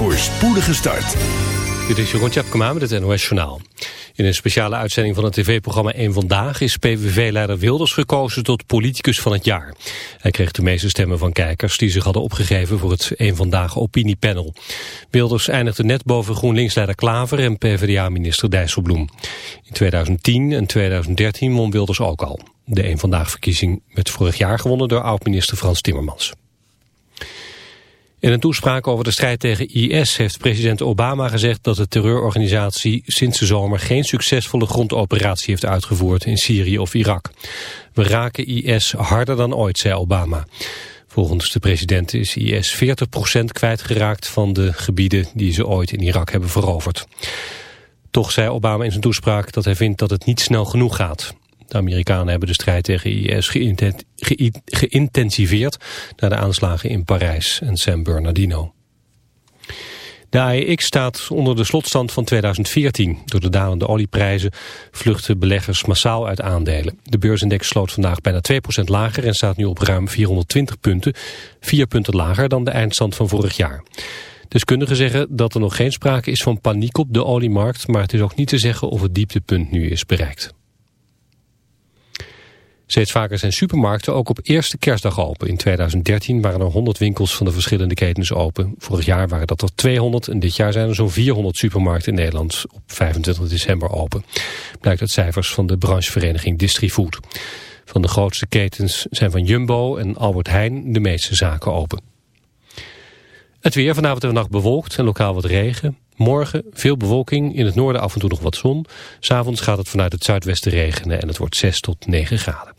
voor spoedige start. Dit is Jeroen Tjepkema met het NOS Journaal. In een speciale uitzending van het tv-programma 1 Vandaag... is PVV-leider Wilders gekozen tot politicus van het jaar. Hij kreeg de meeste stemmen van kijkers... die zich hadden opgegeven voor het 1 Vandaag opiniepanel. Wilders eindigde net boven GroenLinks-leider Klaver... en PvdA-minister Dijsselbloem. In 2010 en 2013 won Wilders ook al. De 1 Vandaag-verkiezing werd vorig jaar gewonnen... door oud-minister Frans Timmermans. In een toespraak over de strijd tegen IS heeft president Obama gezegd dat de terreurorganisatie sinds de zomer geen succesvolle grondoperatie heeft uitgevoerd in Syrië of Irak. We raken IS harder dan ooit, zei Obama. Volgens de president is IS 40% kwijtgeraakt van de gebieden die ze ooit in Irak hebben veroverd. Toch zei Obama in zijn toespraak dat hij vindt dat het niet snel genoeg gaat. De Amerikanen hebben de strijd tegen IS geïntensiveerd na de aanslagen in Parijs en San Bernardino. De AEX staat onder de slotstand van 2014. Door de dalende olieprijzen vluchten beleggers massaal uit aandelen. De beursindex sloot vandaag bijna 2% lager en staat nu op ruim 420 punten. 4 punten lager dan de eindstand van vorig jaar. Deskundigen zeggen dat er nog geen sprake is van paniek op de oliemarkt... maar het is ook niet te zeggen of het dieptepunt nu is bereikt. Steeds vaker zijn supermarkten ook op eerste kerstdag open. In 2013 waren er 100 winkels van de verschillende ketens open. Vorig jaar waren dat er 200 en dit jaar zijn er zo'n 400 supermarkten in Nederland op 25 december open. Blijkt uit cijfers van de branchevereniging Distrifood. Van de grootste ketens zijn van Jumbo en Albert Heijn de meeste zaken open. Het weer vanavond en vannacht bewolkt en lokaal wat regen. Morgen veel bewolking, in het noorden af en toe nog wat zon. S'avonds gaat het vanuit het zuidwesten regenen en het wordt 6 tot 9 graden.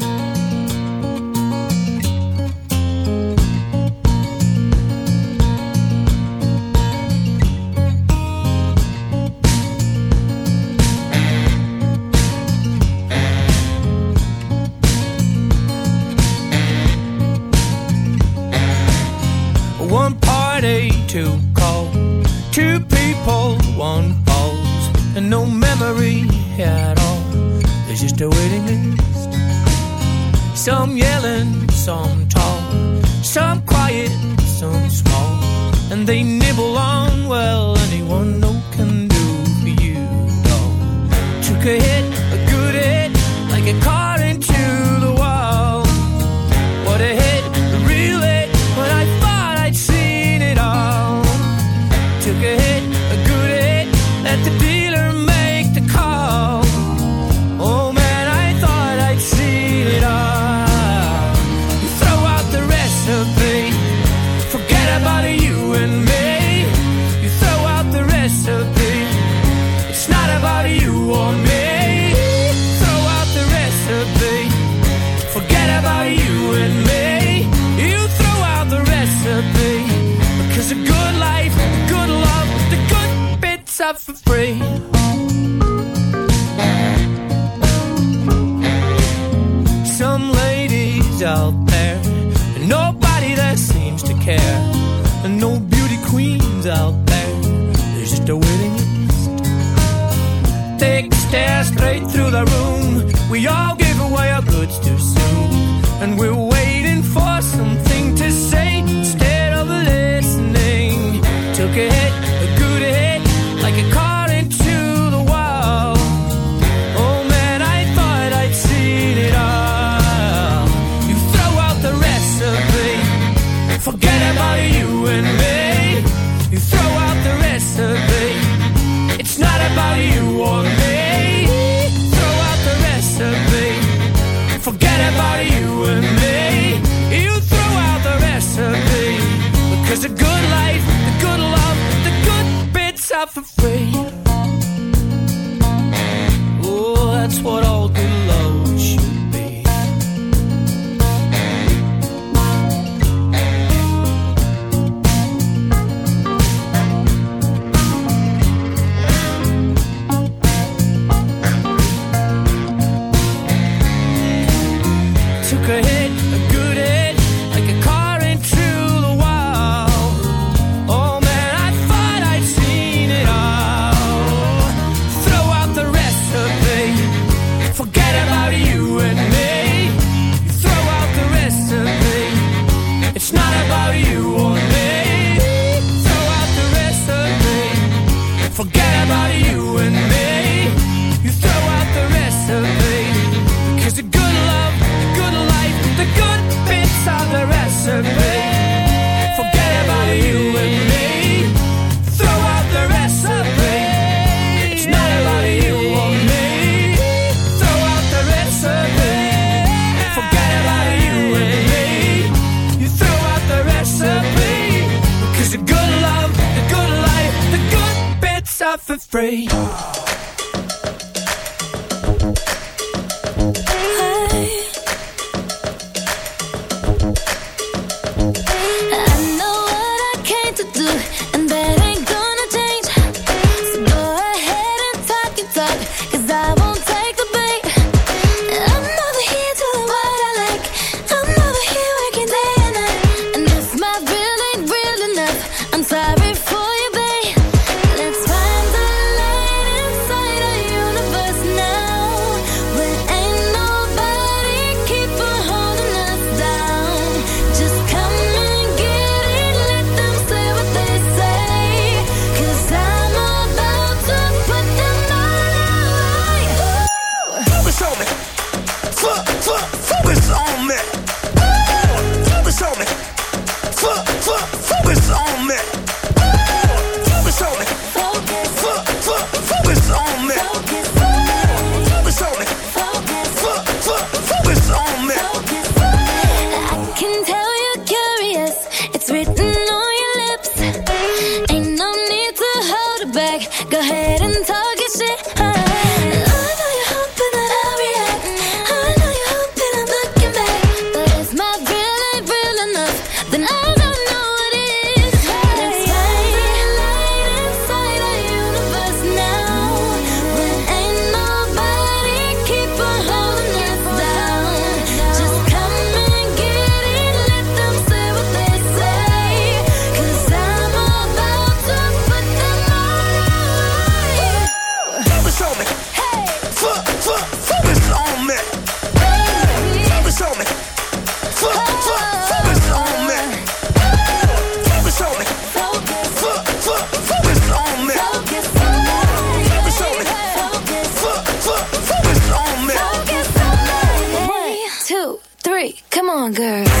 Girl.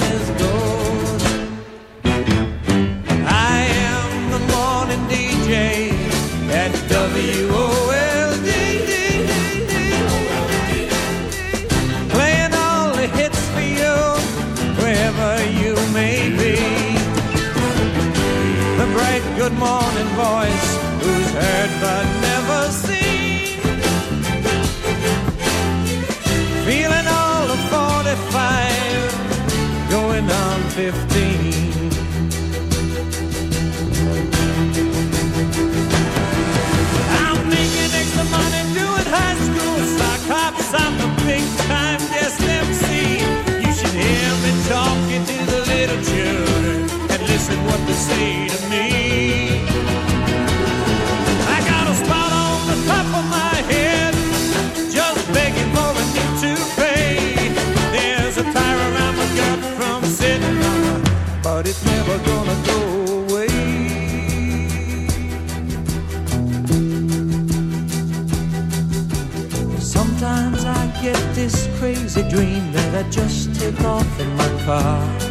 Oh, WOLD. Playing all the hits for you, wherever you may be. The bright good morning voice, who's heard but never seen. Feeling all of 45, going on 15. Say to me. I got a spot on the top of my head, just begging for a new toupee. There's a tire around my gut from sitting but it's never gonna go away. Sometimes I get this crazy dream that I just take off in my car.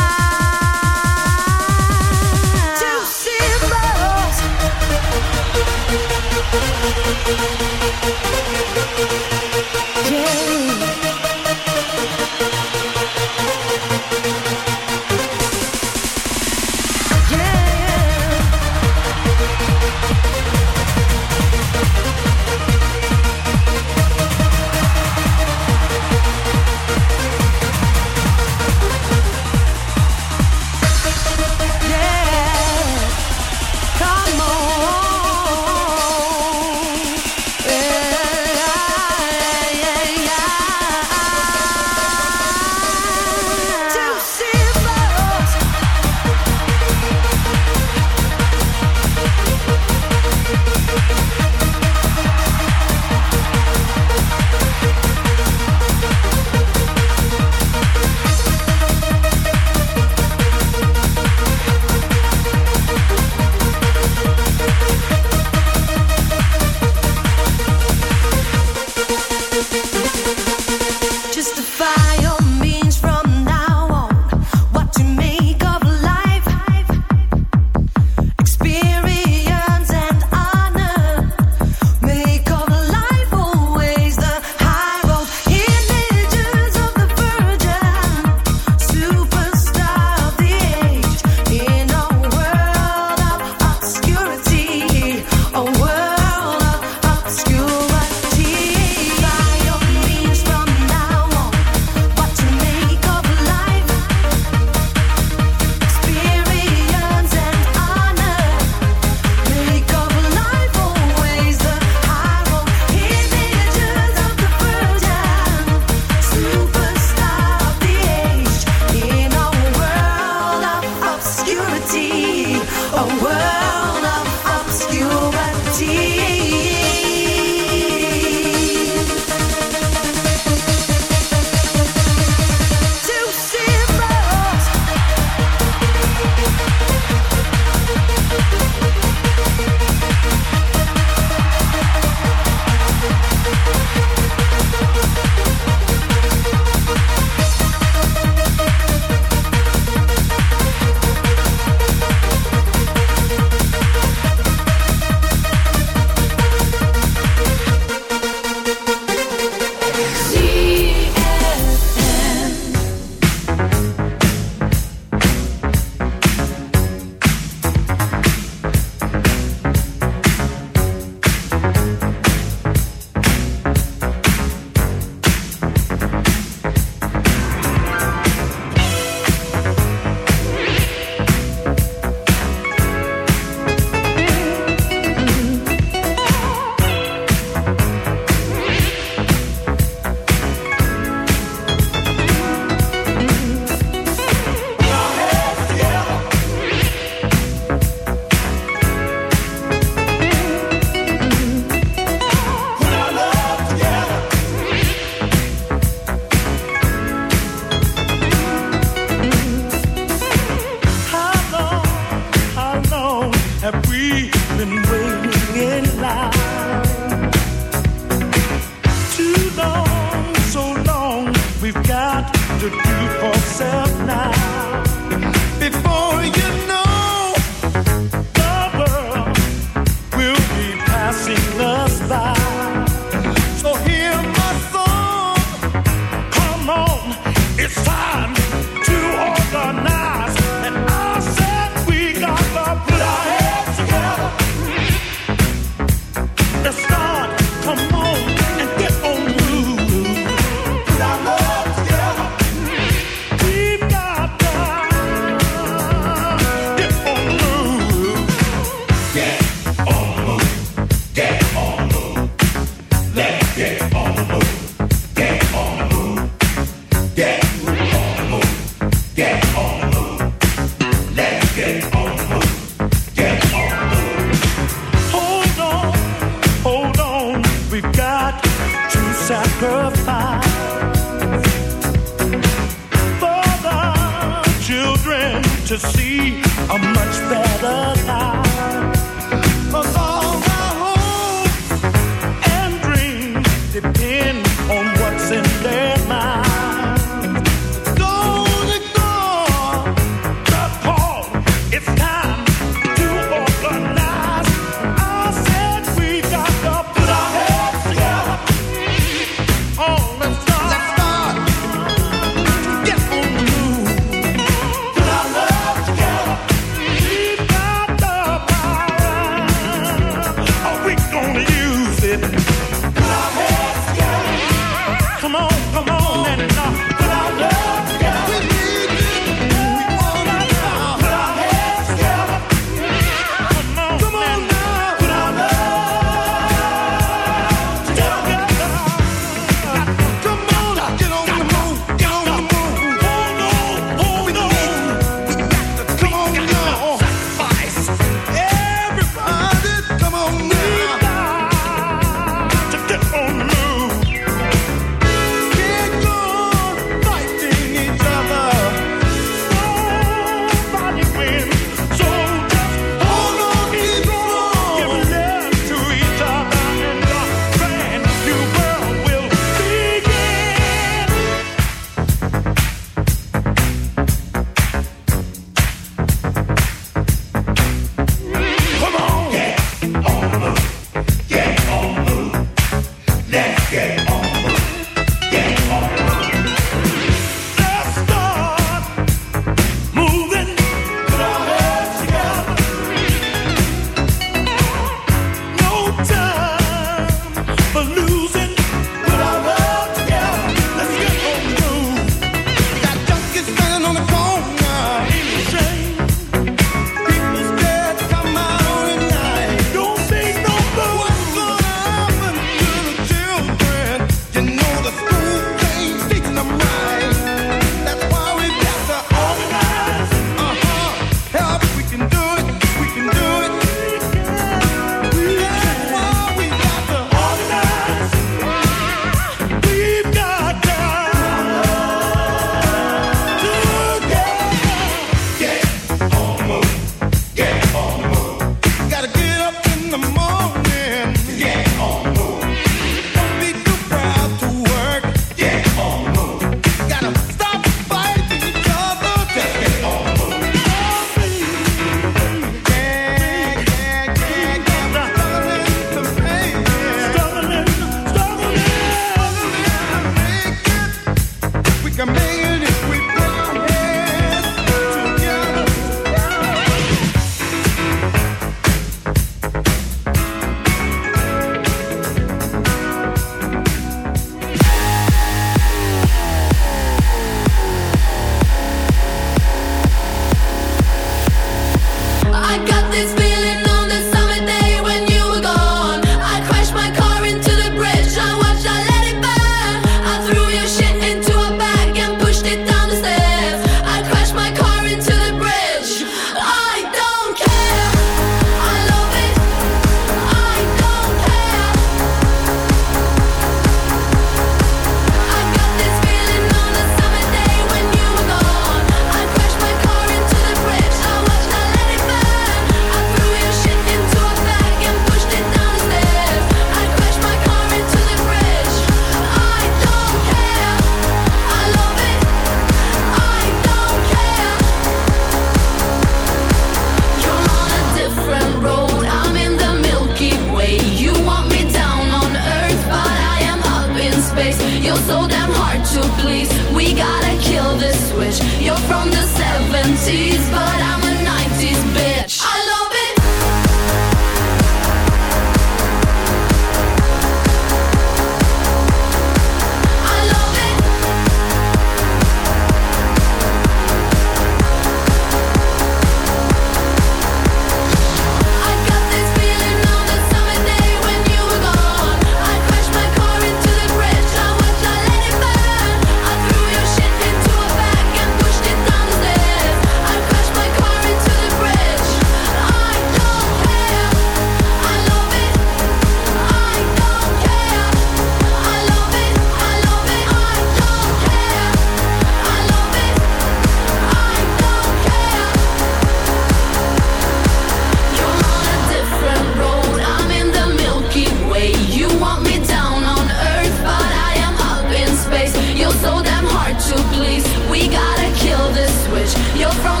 You're from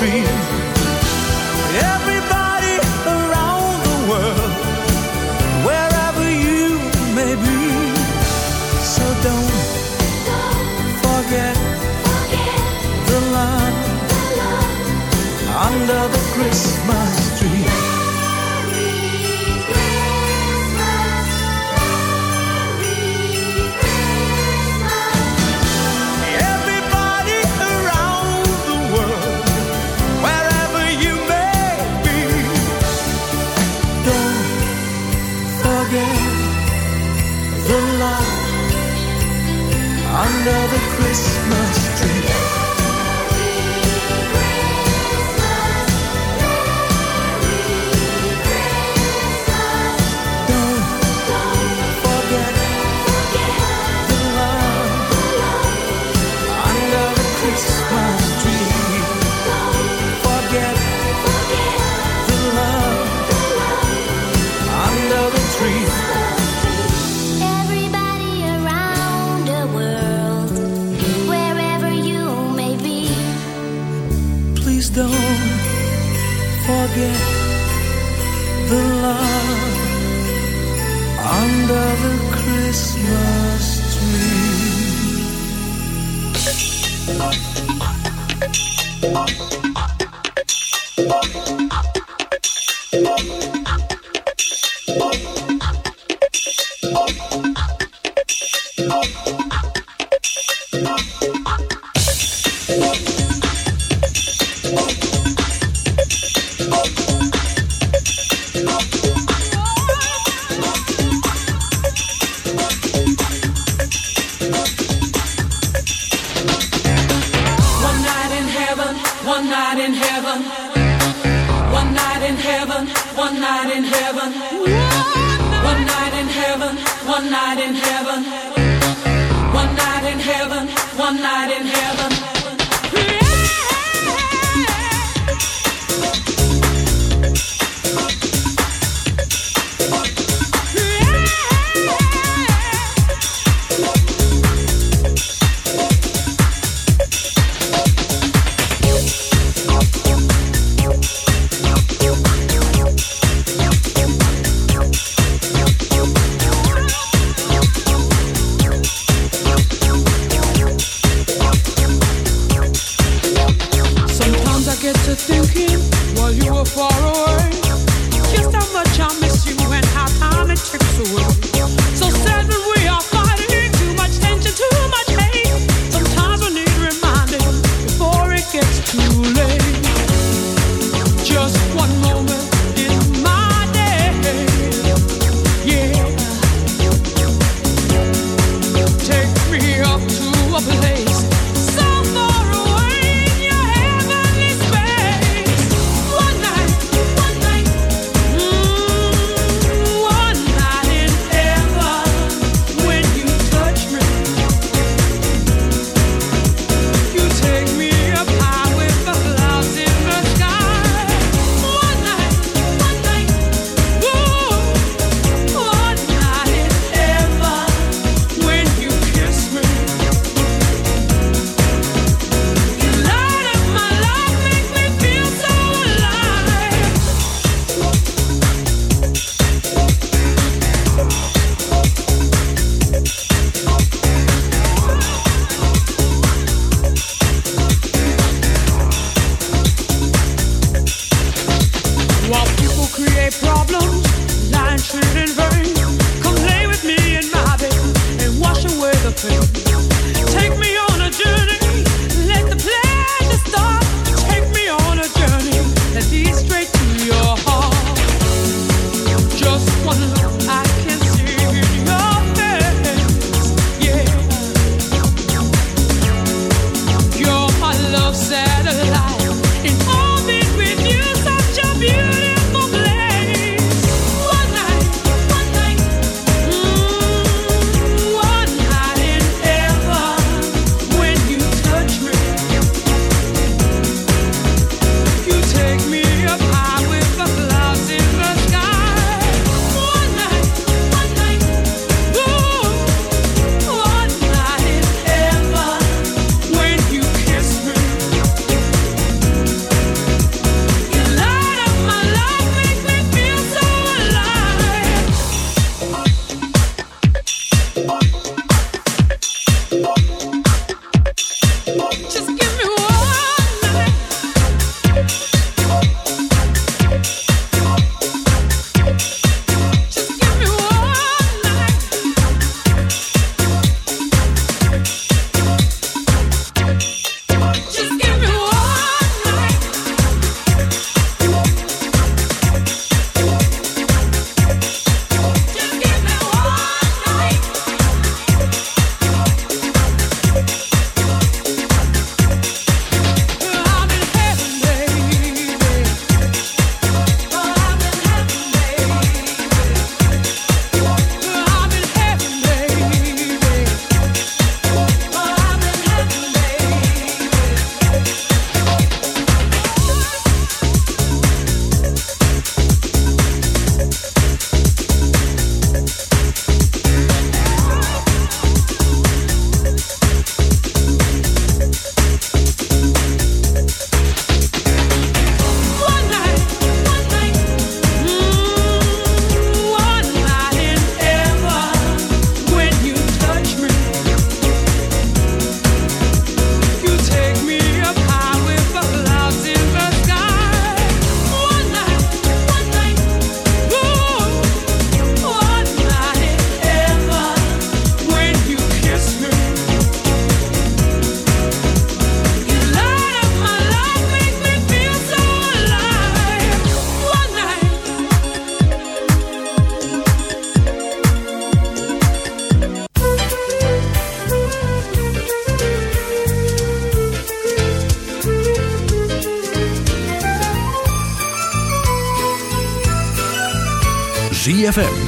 Tree. Christmas